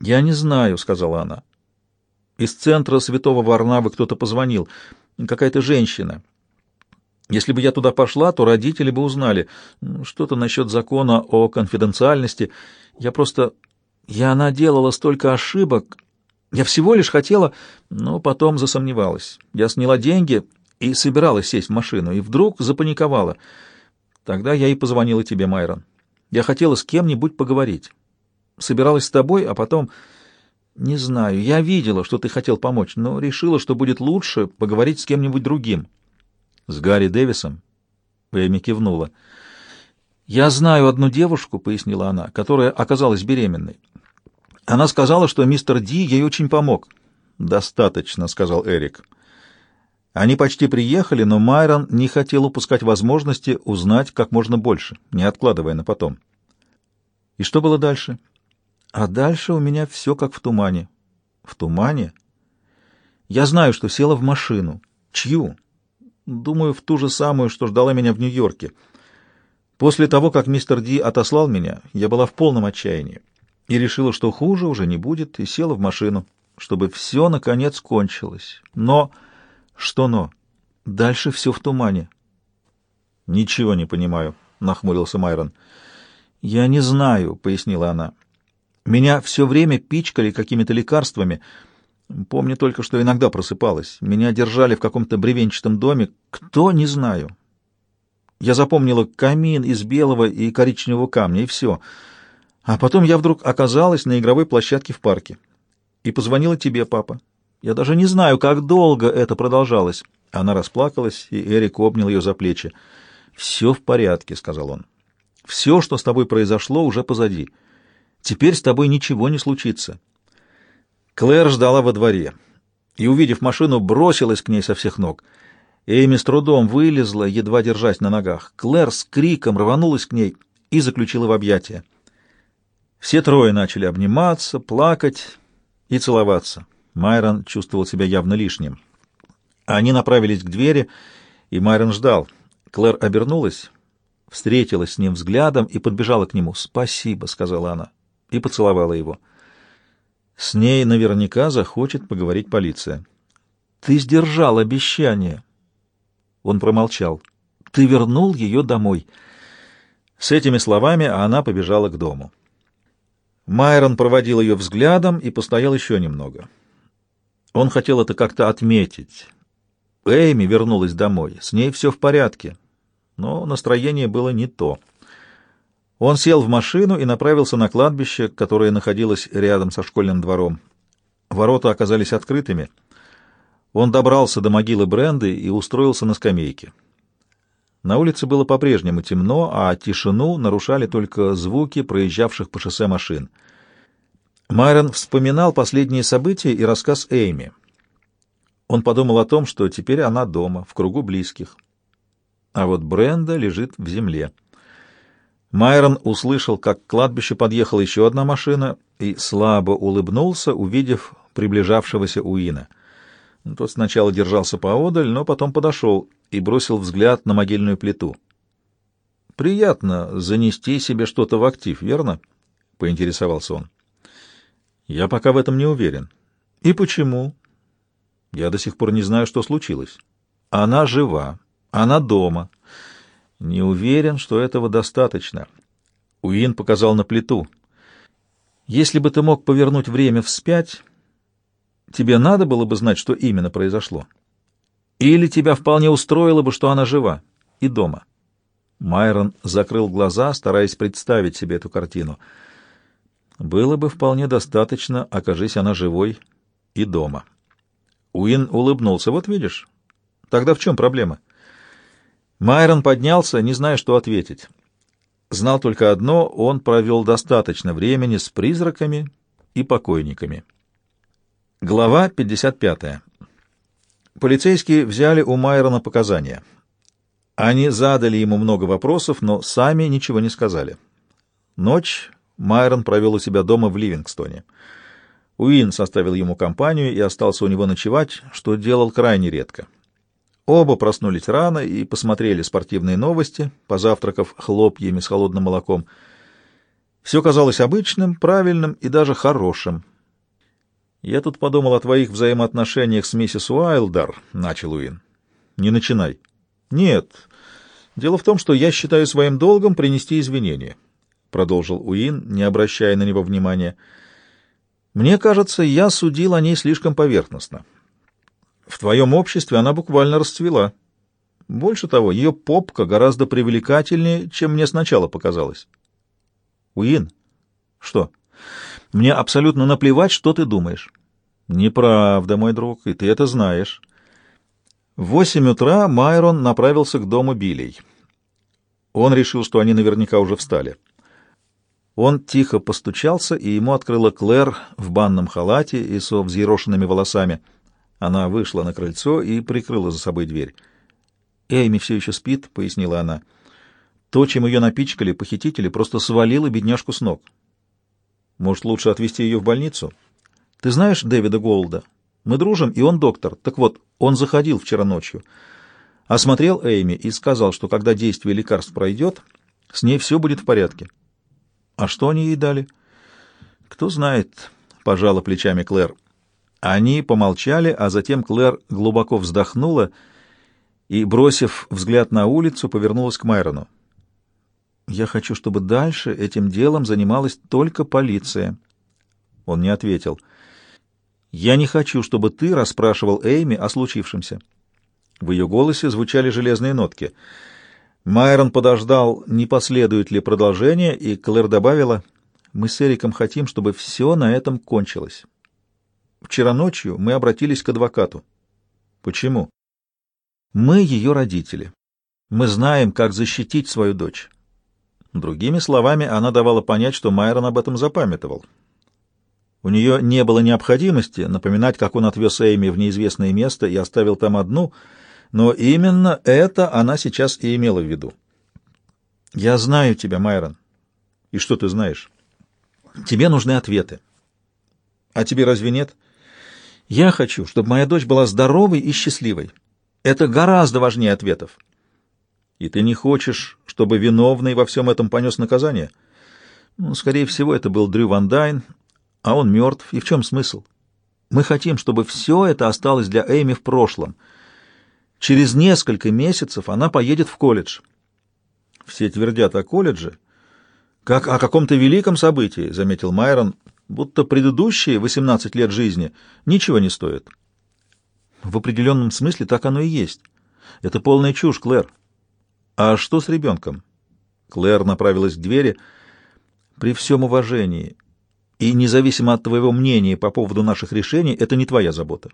«Я не знаю», — сказала она. «Из центра святого Варнавы кто-то позвонил. Какая-то женщина. Если бы я туда пошла, то родители бы узнали. Что-то насчет закона о конфиденциальности. Я просто... Я наделала столько ошибок. Я всего лишь хотела, но потом засомневалась. Я сняла деньги и собиралась сесть в машину, и вдруг запаниковала. Тогда я и позвонила тебе, Майрон. Я хотела с кем-нибудь поговорить. Собиралась с тобой, а потом... Не знаю, я видела, что ты хотел помочь, но решила, что будет лучше поговорить с кем-нибудь другим. С Гарри Дэвисом? Эми кивнула. «Я знаю одну девушку», — пояснила она, — «которая оказалась беременной. Она сказала, что мистер Ди ей очень помог». «Достаточно», — сказал Эрик. Они почти приехали, но Майрон не хотел упускать возможности узнать как можно больше, не откладывая на потом. «И что было дальше?» А дальше у меня все как в тумане. В тумане? Я знаю, что села в машину. Чью? Думаю, в ту же самую, что ждала меня в Нью-Йорке. После того, как мистер Ди отослал меня, я была в полном отчаянии и решила, что хуже уже не будет, и села в машину, чтобы все, наконец, кончилось. Но... Что но? Дальше все в тумане. «Ничего не понимаю», — нахмурился Майрон. «Я не знаю», — пояснила она. Меня все время пичкали какими-то лекарствами. Помню только, что иногда просыпалась. Меня держали в каком-то бревенчатом доме. Кто, не знаю. Я запомнила камин из белого и коричневого камня, и все. А потом я вдруг оказалась на игровой площадке в парке. И позвонила тебе, папа. Я даже не знаю, как долго это продолжалось. Она расплакалась, и Эрик обнял ее за плечи. «Все в порядке», — сказал он. «Все, что с тобой произошло, уже позади». Теперь с тобой ничего не случится. Клэр ждала во дворе и, увидев машину, бросилась к ней со всех ног. Эми с трудом вылезла, едва держась на ногах. Клэр с криком рванулась к ней и заключила в объятия. Все трое начали обниматься, плакать и целоваться. Майрон чувствовал себя явно лишним. Они направились к двери, и Майрон ждал. Клэр обернулась, встретилась с ним взглядом и подбежала к нему. «Спасибо», — сказала она и поцеловала его. С ней наверняка захочет поговорить полиция. «Ты сдержал обещание!» Он промолчал. «Ты вернул ее домой!» С этими словами она побежала к дому. Майрон проводил ее взглядом и постоял еще немного. Он хотел это как-то отметить. Эйми вернулась домой, с ней все в порядке, но настроение было не то. Он сел в машину и направился на кладбище, которое находилось рядом со школьным двором. Ворота оказались открытыми. Он добрался до могилы Бренды и устроился на скамейке. На улице было по-прежнему темно, а тишину нарушали только звуки проезжавших по шоссе машин. Майрон вспоминал последние события и рассказ Эйми. Он подумал о том, что теперь она дома, в кругу близких. А вот Бренда лежит в земле. Майрон услышал, как к кладбищу подъехала еще одна машина и слабо улыбнулся, увидев приближавшегося Уина. Тот сначала держался поодаль, но потом подошел и бросил взгляд на могильную плиту. «Приятно занести себе что-то в актив, верно?» — поинтересовался он. «Я пока в этом не уверен». «И почему?» «Я до сих пор не знаю, что случилось. Она жива, она дома». Не уверен, что этого достаточно. Уин показал на плиту. Если бы ты мог повернуть время вспять, тебе надо было бы знать, что именно произошло. Или тебя вполне устроило бы, что она жива и дома. Майрон закрыл глаза, стараясь представить себе эту картину. Было бы вполне достаточно, окажись она живой и дома. Уин улыбнулся. Вот видишь, тогда в чем проблема? — Майрон поднялся, не зная, что ответить. Знал только одно — он провел достаточно времени с призраками и покойниками. Глава 55. Полицейские взяли у Майрона показания. Они задали ему много вопросов, но сами ничего не сказали. Ночь Майрон провел у себя дома в Ливингстоне. Уин составил ему компанию и остался у него ночевать, что делал крайне редко. Оба проснулись рано и посмотрели спортивные новости, позавтракав хлопьями с холодным молоком. Все казалось обычным, правильным и даже хорошим. «Я тут подумал о твоих взаимоотношениях с миссис Уайлдер», — начал Уин. «Не начинай». «Нет. Дело в том, что я считаю своим долгом принести извинения», — продолжил Уин, не обращая на него внимания. «Мне кажется, я судил о ней слишком поверхностно. В твоем обществе она буквально расцвела. Больше того, ее попка гораздо привлекательнее, чем мне сначала показалось». «Уин?» «Что?» Мне абсолютно наплевать, что ты думаешь. Неправда, мой друг, и ты это знаешь. В восемь утра Майрон направился к дому Биллей. Он решил, что они наверняка уже встали. Он тихо постучался, и ему открыла Клэр в банном халате и со взъерошенными волосами. Она вышла на крыльцо и прикрыла за собой дверь. «Эйми все еще спит», — пояснила она. «То, чем ее напичкали похитители, просто свалило бедняжку с ног». Может, лучше отвезти ее в больницу? Ты знаешь Дэвида Голда? Мы дружим, и он доктор. Так вот, он заходил вчера ночью, осмотрел Эйми и сказал, что когда действие лекарств пройдет, с ней все будет в порядке. А что они ей дали? Кто знает, пожала плечами Клэр. Они помолчали, а затем Клэр глубоко вздохнула и, бросив взгляд на улицу, повернулась к Майрону. Я хочу, чтобы дальше этим делом занималась только полиция. Он не ответил. Я не хочу, чтобы ты расспрашивал Эйми о случившемся. В ее голосе звучали железные нотки. Майрон подождал, не последует ли продолжение, и Клэр добавила, «Мы с Эриком хотим, чтобы все на этом кончилось. Вчера ночью мы обратились к адвокату. Почему? Мы ее родители. Мы знаем, как защитить свою дочь. Другими словами, она давала понять, что Майрон об этом запамятовал. У нее не было необходимости напоминать, как он отвез Эйми в неизвестное место и оставил там одну, но именно это она сейчас и имела в виду. «Я знаю тебя, Майрон. И что ты знаешь? Тебе нужны ответы. А тебе разве нет? Я хочу, чтобы моя дочь была здоровой и счастливой. Это гораздо важнее ответов. И ты не хочешь, чтобы виновный во всем этом понес наказание? Ну, скорее всего, это был Дрю Ван Дайн, а он мертв. И в чем смысл? Мы хотим, чтобы все это осталось для Эйми в прошлом. Через несколько месяцев она поедет в колледж. Все твердят о колледже, как о каком-то великом событии, заметил Майрон, будто предыдущие 18 лет жизни ничего не стоят. В определенном смысле так оно и есть. Это полная чушь, Клэр. «А что с ребенком?» Клэр направилась к двери. «При всем уважении и независимо от твоего мнения по поводу наших решений, это не твоя забота.